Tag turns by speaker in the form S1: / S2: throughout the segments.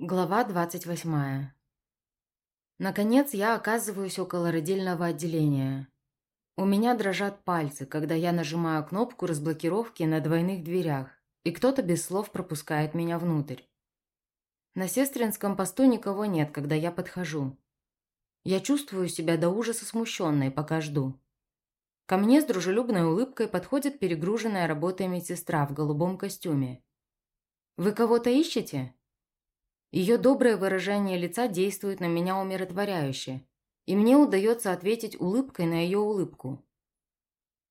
S1: Глава 28. Наконец я оказываюсь около родильного отделения. У меня дрожат пальцы, когда я нажимаю кнопку разблокировки на двойных дверях, и кто-то без слов пропускает меня внутрь. На сестринском посту никого нет, когда я подхожу. Я чувствую себя до ужаса смущенной, пока жду. Ко мне с дружелюбной улыбкой подходит перегруженная работой медсестра в голубом костюме. «Вы кого-то ищете?» Ее доброе выражение лица действует на меня умиротворяюще, и мне удается ответить улыбкой на ее улыбку.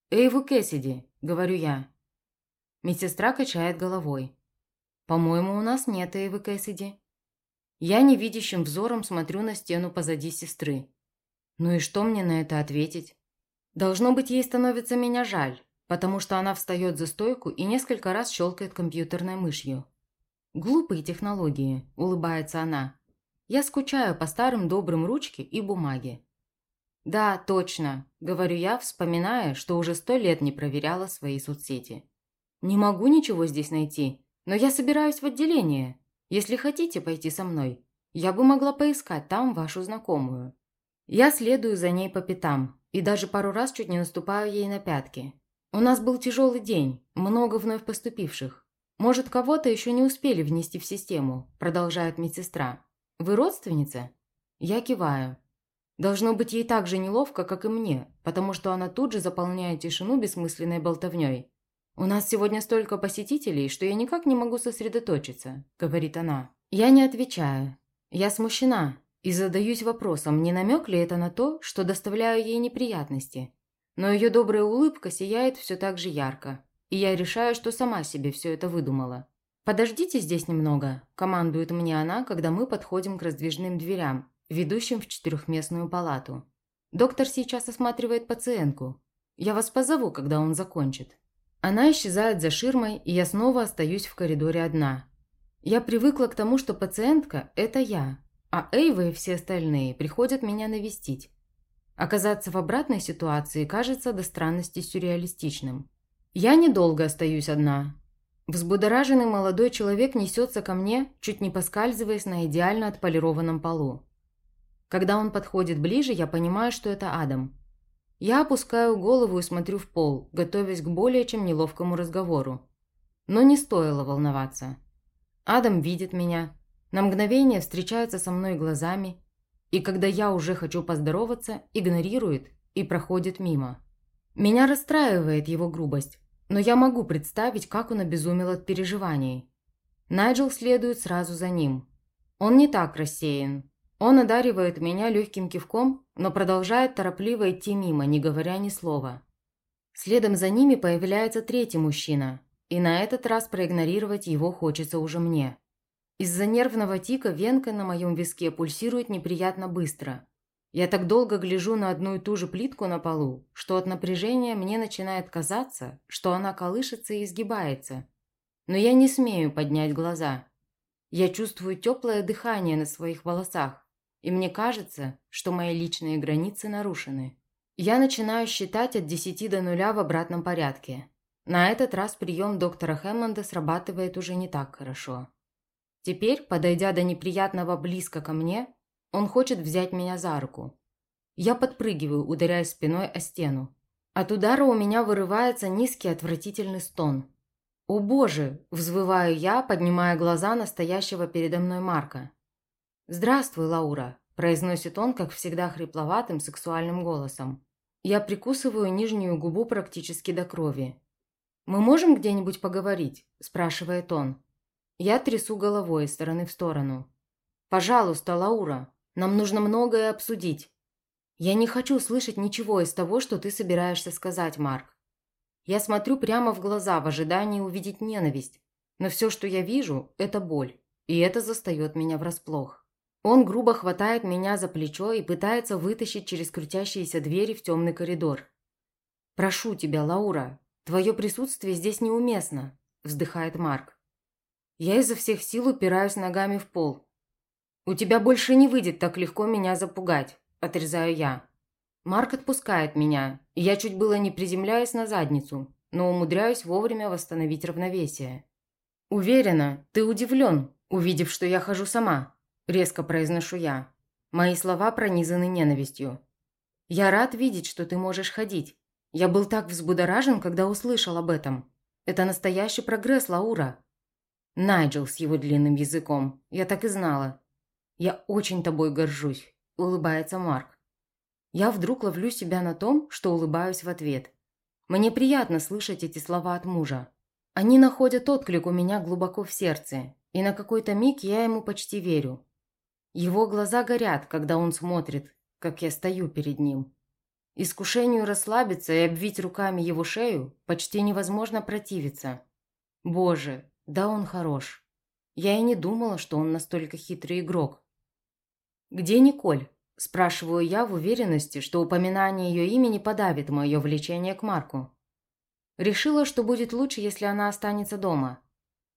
S1: «Эйву Кэссиди», — говорю я. Медсестра качает головой. «По-моему, у нас нет Эйвы Кэссиди». Я невидящим взором смотрю на стену позади сестры. Ну и что мне на это ответить? Должно быть, ей становится меня жаль, потому что она встает за стойку и несколько раз щелкает компьютерной мышью. «Глупые технологии», – улыбается она. «Я скучаю по старым добрым ручке и бумаге». «Да, точно», – говорю я, вспоминая, что уже сто лет не проверяла свои соцсети. «Не могу ничего здесь найти, но я собираюсь в отделение. Если хотите пойти со мной, я бы могла поискать там вашу знакомую». Я следую за ней по пятам и даже пару раз чуть не наступаю ей на пятки. У нас был тяжелый день, много вновь поступивших. «Может, кого-то еще не успели внести в систему», – продолжает медсестра. «Вы родственница?» Я киваю. Должно быть ей так же неловко, как и мне, потому что она тут же заполняет тишину бессмысленной болтовней. «У нас сегодня столько посетителей, что я никак не могу сосредоточиться», – говорит она. Я не отвечаю. Я смущена и задаюсь вопросом, не намек ли это на то, что доставляю ей неприятности. Но ее добрая улыбка сияет все так же ярко, и я решаю, что сама себе все это выдумала. «Подождите здесь немного», – командует мне она, когда мы подходим к раздвижным дверям, ведущим в четырехместную палату. «Доктор сейчас осматривает пациентку. Я вас позову, когда он закончит». Она исчезает за ширмой, и я снова остаюсь в коридоре одна. Я привыкла к тому, что пациентка – это я, а Эйва и все остальные приходят меня навестить. Оказаться в обратной ситуации кажется до странности сюрреалистичным. Я недолго остаюсь одна. Взбудораженный молодой человек несется ко мне, чуть не поскальзываясь на идеально отполированном полу. Когда он подходит ближе, я понимаю, что это Адам. Я опускаю голову и смотрю в пол, готовясь к более чем неловкому разговору. Но не стоило волноваться. Адам видит меня, на мгновение встречается со мной глазами, и когда я уже хочу поздороваться, игнорирует и проходит мимо. Меня расстраивает его грубость, но я могу представить, как он обезумел от переживаний. Найджел следует сразу за ним. Он не так рассеян. Он одаривает меня легким кивком, но продолжает торопливо идти мимо, не говоря ни слова. Следом за ними появляется третий мужчина, и на этот раз проигнорировать его хочется уже мне. Из-за нервного тика венка на моем виске пульсирует неприятно быстро. Я так долго гляжу на одну и ту же плитку на полу, что от напряжения мне начинает казаться, что она колышется и изгибается. Но я не смею поднять глаза. Я чувствую теплое дыхание на своих волосах, и мне кажется, что мои личные границы нарушены. Я начинаю считать от 10 до нуля в обратном порядке. На этот раз прием доктора Хэммонда срабатывает уже не так хорошо. Теперь, подойдя до неприятного близко ко мне, он хочет взять меня за руку. Я подпрыгиваю, ударяя спиной о стену. От удара у меня вырывается низкий отвратительный стон. «О боже!» – взвываю я, поднимая глаза настоящего передо мной Марка. «Здравствуй, Лаура!» – произносит он, как всегда, хрипловатым сексуальным голосом. Я прикусываю нижнюю губу практически до крови. «Мы можем где-нибудь поговорить?» – спрашивает он. Я трясу головой из стороны в сторону. «Пожалуйста, Лаура, нам нужно многое обсудить. Я не хочу слышать ничего из того, что ты собираешься сказать, Марк. Я смотрю прямо в глаза в ожидании увидеть ненависть, но все, что я вижу, это боль, и это застает меня врасплох. Он грубо хватает меня за плечо и пытается вытащить через крутящиеся двери в темный коридор. «Прошу тебя, Лаура, твое присутствие здесь неуместно», – вздыхает Марк. Я изо всех сил упираюсь ногами в пол, «У тебя больше не выйдет так легко меня запугать», – отрезаю я. Марк отпускает меня, и я чуть было не приземляюсь на задницу, но умудряюсь вовремя восстановить равновесие. «Уверена, ты удивлен», Увидев, что я хожу сама, резко произношу я. Мои слова пронизаны ненавистью. Я рад видеть, что ты можешь ходить. Я был так взбудоражен, когда услышал об этом. Это настоящий прогресс, Лаура. Найджел с его длинным языком. Я так и знала. Я очень тобой горжусь, улыбается Марк. Я вдруг ловлю себя на том, что улыбаюсь в ответ. Мне приятно слышать эти слова от мужа. Они находят отклик у меня глубоко в сердце, и на какой-то миг я ему почти верю. Его глаза горят, когда он смотрит, как я стою перед ним. Искушению расслабиться и обвить руками его шею почти невозможно противиться. Боже, да он хорош. Я и не думала, что он настолько хитрый игрок. «Где Николь?» – спрашиваю я в уверенности, что упоминание ее имени подавит мое влечение к Марку. Решила, что будет лучше, если она останется дома.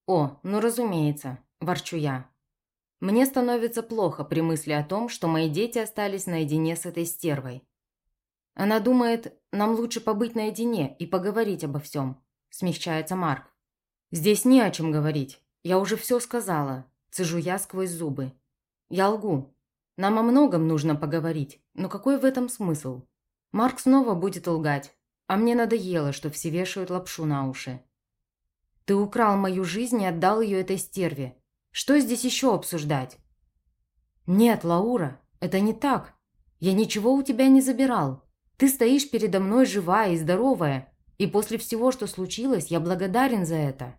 S1: «О, ну разумеется», – ворчу я. Мне становится плохо при мысли о том, что мои дети остались наедине с этой стервой. Она думает, нам лучше побыть наедине и поговорить обо всем. Смягчается Марк. Здесь не о чем говорить. Я уже все сказала. Цежу я сквозь зубы. Я лгу. Нам о многом нужно поговорить. Но какой в этом смысл? Марк снова будет лгать. А мне надоело, что все вешают лапшу на уши. Ты украл мою жизнь и отдал ее этой стерве. Что здесь еще обсуждать?» «Нет, Лаура, это не так. Я ничего у тебя не забирал. Ты стоишь передо мной живая и здоровая, и после всего, что случилось, я благодарен за это».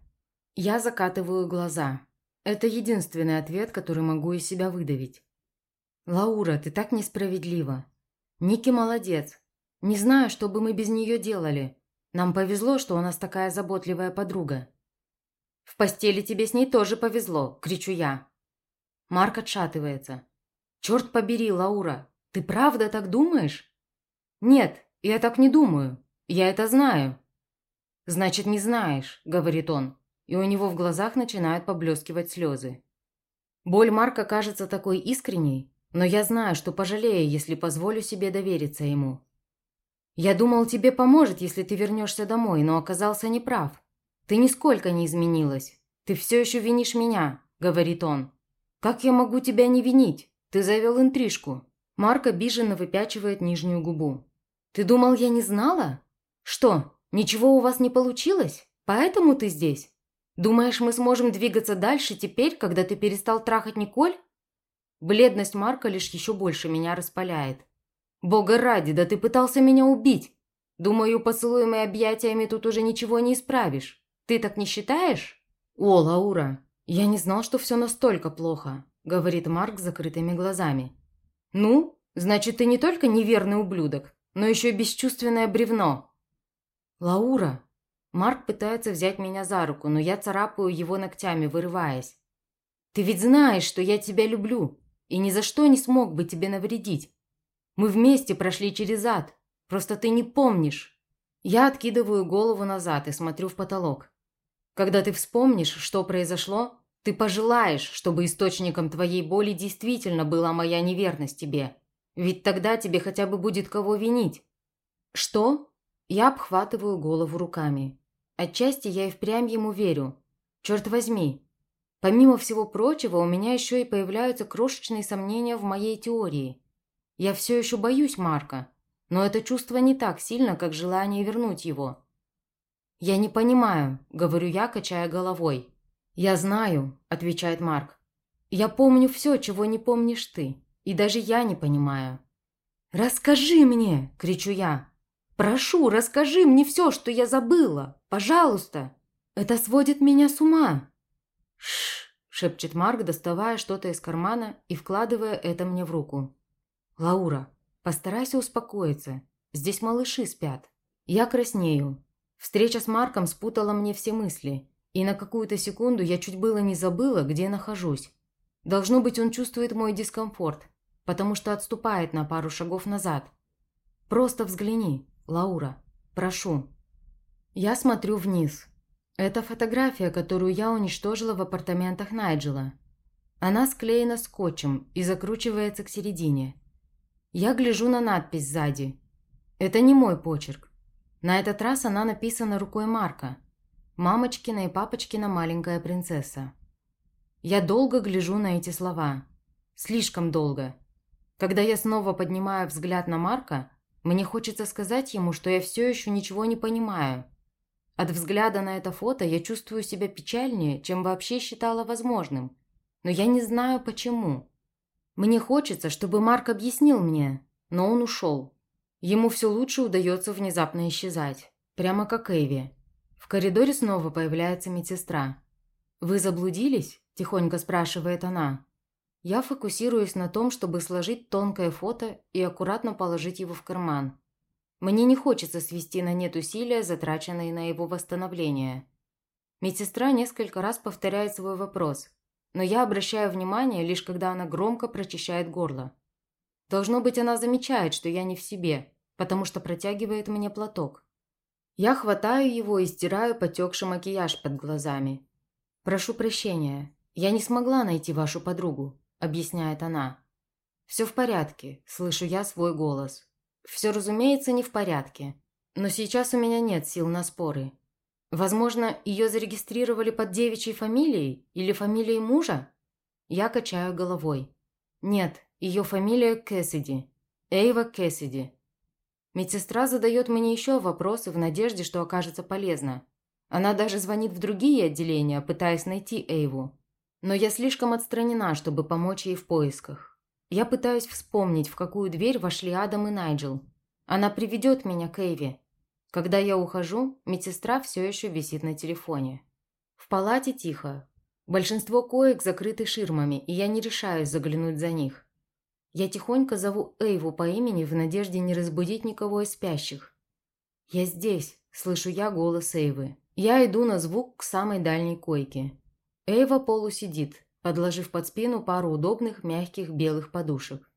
S1: Я закатываю глаза. Это единственный ответ, который могу из себя выдавить. «Лаура, ты так несправедлива. Ники молодец. Не знаю, что бы мы без нее делали. Нам повезло, что у нас такая заботливая подруга. «В постели тебе с ней тоже повезло!» – кричу я. Марк отшатывается. «Черт побери, Лаура, ты правда так думаешь?» «Нет, я так не думаю. Я это знаю». «Значит, не знаешь», – говорит он, и у него в глазах начинают поблескивать слезы. Боль Марка кажется такой искренней, но я знаю, что пожалею, если позволю себе довериться ему. «Я думал, тебе поможет, если ты вернешься домой, но оказался неправ. «Ты нисколько не изменилась. Ты все еще винишь меня», – говорит он. «Как я могу тебя не винить? Ты завел интрижку». Марк обиженно выпячивает нижнюю губу. «Ты думал, я не знала? Что, ничего у вас не получилось? Поэтому ты здесь? Думаешь, мы сможем двигаться дальше теперь, когда ты перестал трахать Николь?» Бледность Марка лишь еще больше меня распаляет. «Бога ради, да ты пытался меня убить! Думаю, поцелуем и объятиями тут уже ничего не исправишь. Ты так не считаешь?» «О, Лаура, я не знал, что все настолько плохо», – говорит Марк с закрытыми глазами. «Ну, значит, ты не только неверный ублюдок, но еще и бесчувственное бревно». «Лаура!» Марк пытается взять меня за руку, но я царапаю его ногтями, вырываясь. «Ты ведь знаешь, что я тебя люблю, и ни за что не смог бы тебе навредить. Мы вместе прошли через ад, просто ты не помнишь». Я откидываю голову назад и смотрю в потолок. Когда ты вспомнишь, что произошло, ты пожелаешь, чтобы источником твоей боли действительно была моя неверность тебе. Ведь тогда тебе хотя бы будет кого винить. Что? Я обхватываю голову руками. Отчасти я и впрямь ему верю. Черт возьми. Помимо всего прочего, у меня еще и появляются крошечные сомнения в моей теории. Я все еще боюсь Марка, но это чувство не так сильно, как желание вернуть его. «Я не понимаю», – говорю я, качая головой. «Я знаю», – отвечает Марк. «Я помню все, чего не помнишь ты. И даже я не понимаю». «Расскажи мне!» – кричу я. «Прошу, расскажи мне все, что я забыла! Пожалуйста! Это сводит меня с ума!» «Шш!» – шепчет Марк, доставая что-то из кармана и вкладывая это мне в руку. «Лаура, постарайся успокоиться. Здесь малыши спят. Я краснею. Встреча с Марком спутала мне все мысли, и на какую-то секунду я чуть было не забыла, где нахожусь. Должно быть, он чувствует мой дискомфорт, потому что отступает на пару шагов назад. Просто взгляни, Лаура, прошу. Я смотрю вниз. Это фотография, которую я уничтожила в апартаментах Найджела. Она склеена скотчем и закручивается к середине. Я гляжу на надпись сзади. Это не мой почерк. На этот раз она написана рукой Марка. «Мамочкина и папочкина маленькая принцесса». Я долго гляжу на эти слова. Слишком долго. Когда я снова поднимаю взгляд на Марка, мне хочется сказать ему, что я все еще ничего не понимаю. От взгляда на это фото я чувствую себя печальнее, чем вообще считала возможным. Но я не знаю почему. Мне хочется, чтобы Марк объяснил мне, но он ушел. Ему все лучше удается внезапно исчезать. Прямо как Эйви. В коридоре снова появляется медсестра. «Вы заблудились?» – тихонько спрашивает она. Я фокусируюсь на том, чтобы сложить тонкое фото и аккуратно положить его в карман. Мне не хочется свести на нет усилия, затраченные на его восстановление. Медсестра несколько раз повторяет свой вопрос, но я обращаю внимание, лишь когда она громко прочищает горло. Должно быть, она замечает, что я не в себе, потому что протягивает мне платок. Я хватаю его и стираю потекший макияж под глазами. «Прошу прощения, я не смогла найти вашу подругу», – объясняет она. «Все в порядке», – слышу я свой голос. «Все, разумеется, не в порядке. Но сейчас у меня нет сил на споры. Возможно, ее зарегистрировали под девичьей фамилией или фамилией мужа? Я качаю головой. Нет, ее фамилия Кэссиди. Эйва Кэссиди. Медсестра задает мне еще вопросы в надежде, что окажется полезно. Она даже звонит в другие отделения, пытаясь найти Эйву. Но я слишком отстранена, чтобы помочь ей в поисках. Я пытаюсь вспомнить, в какую дверь вошли Адам и Найджел. Она приведет меня к Эйве, когда я ухожу, медсестра все еще висит на телефоне. В палате тихо. Большинство коек закрыты ширмами, и я не решаюсь заглянуть за них. Я тихонько зову Эйву по имени в надежде не разбудить никого из спящих. «Я здесь», – слышу я голос Эйвы. Я иду на звук к самой дальней койке. Эйва полусидит, подложив под спину пару удобных мягких белых подушек.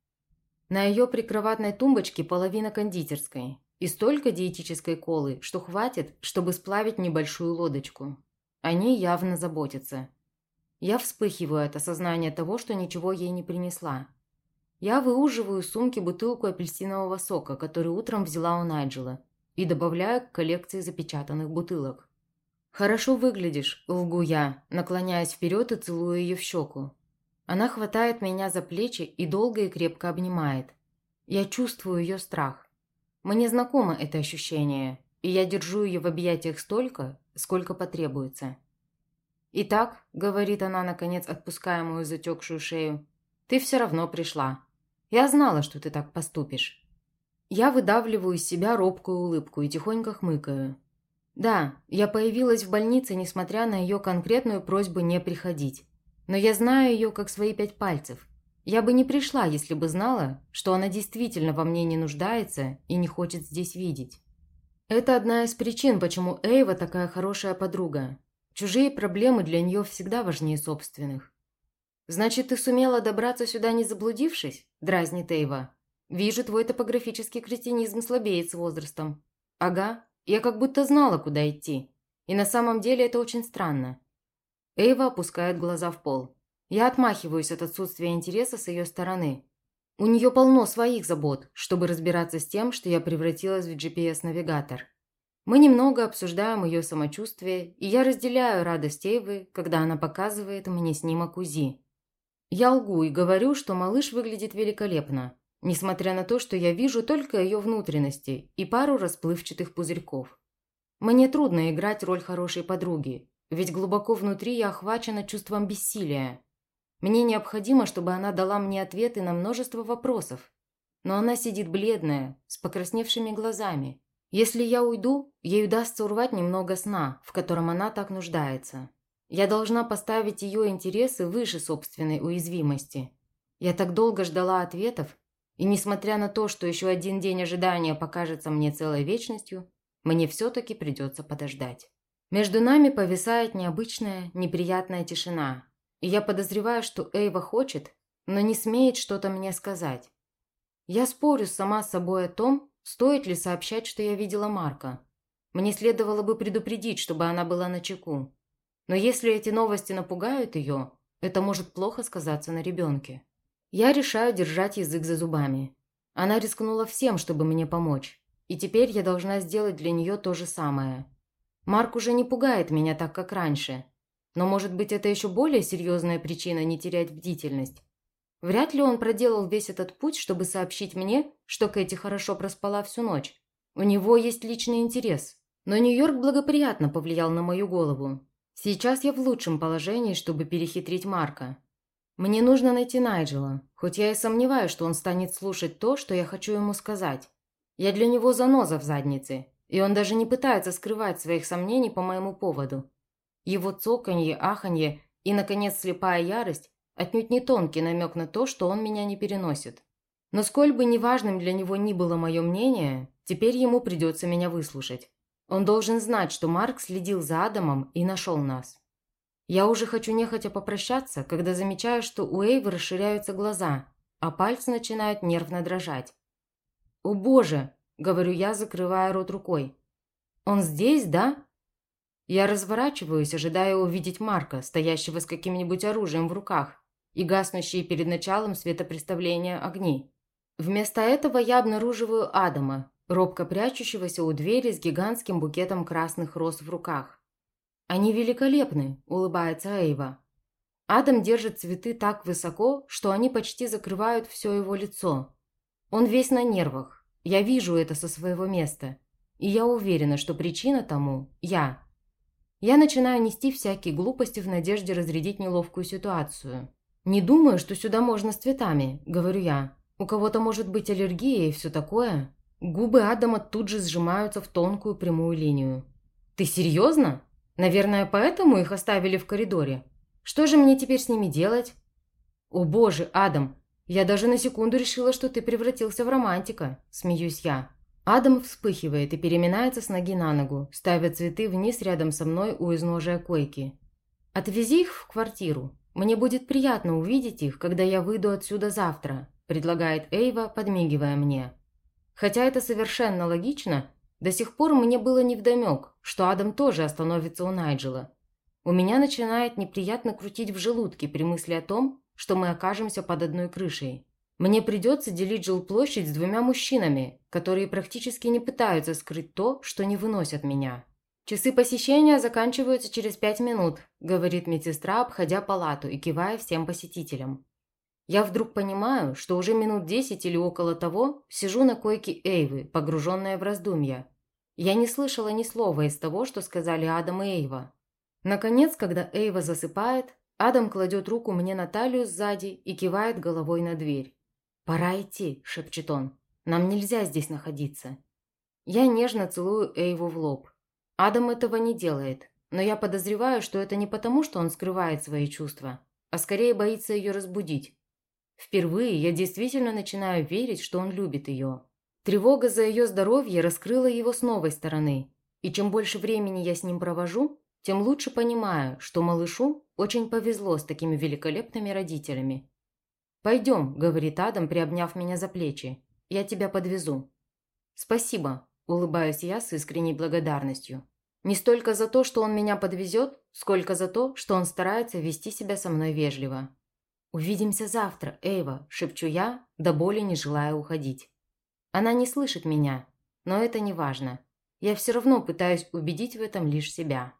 S1: На ее прикроватной тумбочке половина кондитерской, и столько диетической колы, что хватит, чтобы сплавить небольшую лодочку. Они явно заботятся. Я вспыхиваю от осознания того, что ничего ей не принесла. Я выуживаю из сумки бутылку апельсинового сока, который утром взяла у Найджела, и добавляю к коллекции запечатанных бутылок. «Хорошо выглядишь», – лгу я, наклоняясь вперед и целую ее в щеку. Она хватает меня за плечи и долго и крепко обнимает. Я чувствую ее страх. Мне знакомо это ощущение, и я держу ее в объятиях столько, сколько потребуется. «Итак», — говорит она, наконец отпуская мою затекшую шею, — «ты все равно пришла. Я знала, что ты так поступишь». Я выдавливаю из себя робкую улыбку и тихонько хмыкаю. Да, я появилась в больнице, несмотря на ее конкретную просьбу не приходить. Но я знаю ее как свои пять пальцев. Я бы не пришла, если бы знала, что она действительно во мне не нуждается и не хочет здесь видеть. Это одна из причин, почему Эйва такая хорошая подруга. Чужие проблемы для нее всегда важнее собственных. «Значит, ты сумела добраться сюда, не заблудившись?» – дразнит Эйва. «Вижу, твой топографический кретинизм слабеет с возрастом». «Ага, я как будто знала, куда идти. И на самом деле это очень странно». Эйва опускает глаза в пол. Я отмахиваюсь от отсутствия интереса с ее стороны. У нее полно своих забот, чтобы разбираться с тем, что я превратилась в GPS-навигатор. Мы немного обсуждаем ее самочувствие, и я разделяю радость Эйвы, когда она показывает мне снимок УЗИ. Я лгу и говорю, что малыш выглядит великолепно, несмотря на то, что я вижу только ее внутренности и пару расплывчатых пузырьков. Мне трудно играть роль хорошей подруги, ведь глубоко внутри я охвачена чувством бессилия. Мне необходимо, чтобы она дала мне ответы на множество вопросов. Но она сидит бледная, с покрасневшими глазами. Если я уйду, ей удастся урвать немного сна, в котором она так нуждается. Я должна поставить ее интересы выше собственной уязвимости. Я так долго ждала ответов, и несмотря на то, что еще один день ожидания покажется мне целой вечностью, мне все-таки придется подождать. Между нами повисает необычная, неприятная тишина, и я подозреваю, что Эйва хочет, но не смеет что-то мне сказать. Я спорю сама с собой о том, стоит ли сообщать, что я видела Марка. Мне следовало бы предупредить, чтобы она была на чеку. Но если эти новости напугают ее, это может плохо сказаться на ребенке. Я решаю держать язык за зубами. Она рискнула всем, чтобы мне помочь. И теперь я должна сделать для нее то же самое. Марк уже не пугает меня так, как раньше. Но может быть это еще более серьезная причина не терять бдительность? Вряд ли он проделал весь этот путь, чтобы сообщить мне, что Кэти хорошо проспала всю ночь. У него есть личный интерес. Но Нью-Йорк благоприятно повлиял на мою голову. Сейчас я в лучшем положении, чтобы перехитрить Марка. Мне нужно найти Найджела, хоть я и сомневаюсь, что он станет слушать то, что я хочу ему сказать. Я для него заноза в заднице, и он даже не пытается скрывать своих сомнений по моему поводу. Его цоканье, аханье и, наконец, слепая ярость отнюдь не тонкий намек на то, что он меня не переносит. Но сколь бы неважным для него ни было мое мнение, теперь ему придется меня выслушать. Он должен знать, что Марк следил за Адамом и нашел нас. Я уже хочу нехотя попрощаться, когда замечаю, что у Эйвы расширяются глаза, а пальцы начинают нервно дрожать. «О боже!» – говорю я, закрывая рот рукой. «Он здесь, да?» Я разворачиваюсь, ожидая увидеть Марка, стоящего с каким-нибудь оружием в руках, и гаснущие перед началом светопреставления огни. Вместо этого я обнаруживаю Адама, робко прячущегося у двери с гигантским букетом красных роз в руках. «Они великолепны», – улыбается Эйва. Адам держит цветы так высоко, что они почти закрывают все его лицо. Он весь на нервах. Я вижу это со своего места. И я уверена, что причина тому – я. Я начинаю нести всякие глупости в надежде разрядить неловкую ситуацию. «Не думаю, что сюда можно с цветами», – говорю я. «У кого-то может быть аллергия и все такое». Губы Адама тут же сжимаются в тонкую прямую линию. «Ты серьезно? Наверное, поэтому их оставили в коридоре? Что же мне теперь с ними делать?» «О боже, Адам, я даже на секунду решила, что ты превратился в романтика», – смеюсь я. Адам вспыхивает и переминается с ноги на ногу, ставя цветы вниз рядом со мной у изножия койки. «Отвези их в квартиру. Мне будет приятно увидеть их, когда я выйду отсюда завтра», – предлагает Эйва, подмигивая мне. Хотя это совершенно логично, до сих пор мне было невдомек, что Адам тоже остановится у Найджела. У меня начинает неприятно крутить в желудке при мысли о том, что мы окажемся под одной крышей. Мне придется делить жилплощадь с двумя мужчинами, которые практически не пытаются скрыть то, что не выносят меня. «Часы посещения заканчиваются через пять минут», – говорит медсестра, обходя палату и кивая всем посетителям. Я вдруг понимаю, что уже минут десять или около того сижу на койке Эйвы, погруженная в раздумья. Я не слышала ни слова из того, что сказали Адам и Эйва. Наконец, когда Эйва засыпает, Адам кладет руку мне на талию сзади и кивает головой на дверь. «Пора идти», – шепчет он. «Нам нельзя здесь находиться». Я нежно целую Эйву в лоб. Адам этого не делает, но я подозреваю, что это не потому, что он скрывает свои чувства, а скорее боится ее разбудить. Впервые я действительно начинаю верить, что он любит ее. Тревога за ее здоровье раскрыла его с новой стороны, и чем больше времени я с ним провожу, тем лучше понимаю, что малышу очень повезло с такими великолепными родителями. «Пойдем», – говорит Адам, приобняв меня за плечи. «Я тебя подвезу». «Спасибо», – улыбаюсь я с искренней благодарностью. Не столько за то, что он меня подвезет, сколько за то, что он старается вести себя со мной вежливо. «Увидимся завтра, Эйва», – шепчу я, до боли не желая уходить. Она не слышит меня, но это не важно. Я все равно пытаюсь убедить в этом лишь себя.